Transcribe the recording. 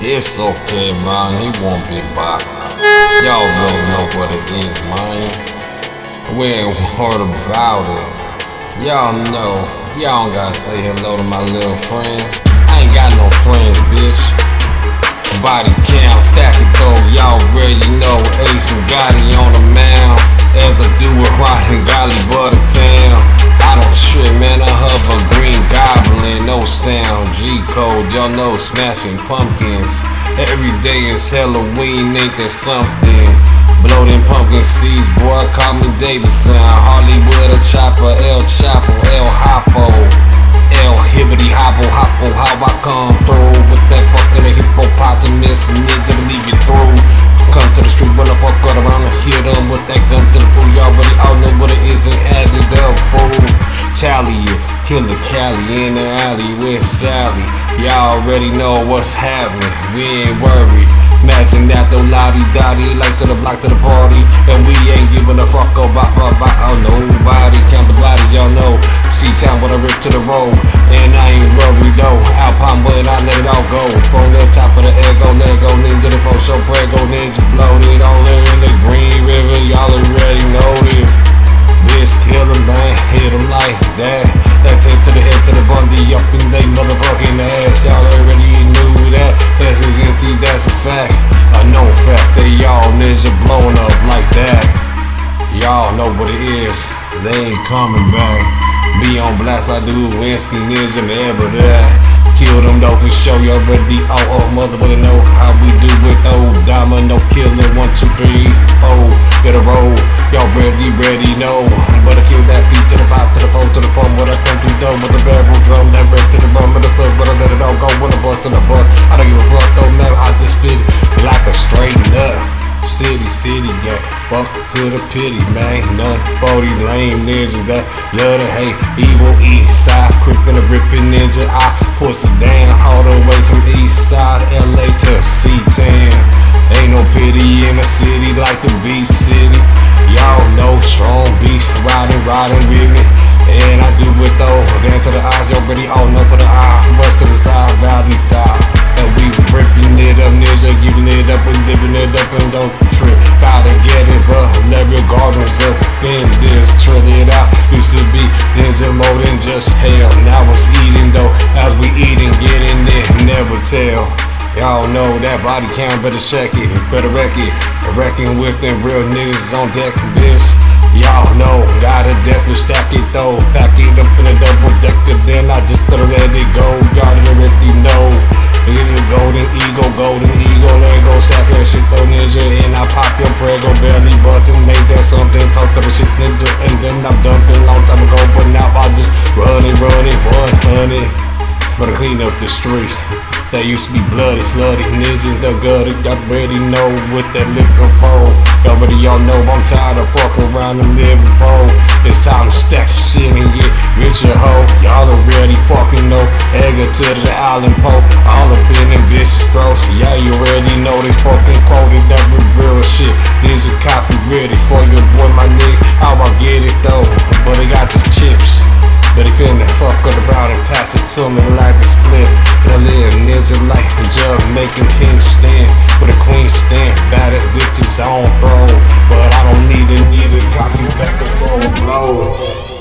It's okay, man. He won't be back. Y'all really know what it is, man. We ain't heard about it. Y'all know. Y'all don't gotta say hello to my little friend. I ain't got no friends, bitch. Body count, stack it though. Y'all already know Ace and Gotti on the mound. As I do it in Golly Butter sound. G code, y'all know smashing pumpkins. Every day is Halloween, ain't that something? Blow them pumpkin seeds, boy, call me Davidson. Hollywood, a chopper, El Chapo, El Hapo. El Hibbity Hoppo, Hoppo, how I come through with that fucking hippopotamus to leave you through. Come to the street, when the fuck around and hit them with that gun to the fool. Y'all already all know what it is and It, killer Cali in the alley with Sally. Y'all already know what's happening, we ain't worried. Imagine that though, lottie dottie, lights to the block to the party, and we ain't giving a fuck about, about, about nobody. Count the bodies, y'all know. See town when I rip to the road, and I ain't worried though. Alpine, but I let it all go. From the top of the ego, let go, ninja the phone, so prego, ninja bloated all in the green river. Y'all already Y'all know what it is. They ain't coming back. Be on blast like the Winsky ninja never that. Kill them though for sure. You already oh oh motherfucker know how we do it. Oh, domino killer one two three. Oh, get a roll. Y'all ready, ready, no. But I kill that feet to the five, to the four, to the phone. What I come through dough with the barrel drum, that red to the bum of the stuff. But I to the pity, man. For these lame ninjas that love to hate. Evil east side, creeping a ripping ninja. I push it down all the way from east side, LA to C10. Ain't no pity in a city like the beach city. Y'all know strong beast riding, riding with me. And I do it though, down to the eyes, you already all know for the eye. Hell. Now it's eating though, as we eating, getting it, never tell. Y'all know that body count, better check it, better wreck it. Wrecking with them real niggas on deck, bitch. Y'all know, gotta definitely stack it though. Pack it up in a double decker, then I just better let it go. Button, make that something, talk to the shit, ninja. And then I'm dumping long time ago, but now I just run it, run it, run, honey. Better clean up the streets. That used to be bloody, floody ninjas that gutted. Got ready know with that liquor pole. Already y'all know I'm tired of fucking around and living pole. It's time to stack shit and get richer, hoe. Y'all already fucking know. Egger to the island pole. All up in them bitches' throats. Yeah, you already know this fucking quoted. That real shit. Ninja copy and me like a split. And I ninja like a jug, making king stand with a queen stand. Baddest bitches on throw, but I don't need it, need it. Copy back and forward blow.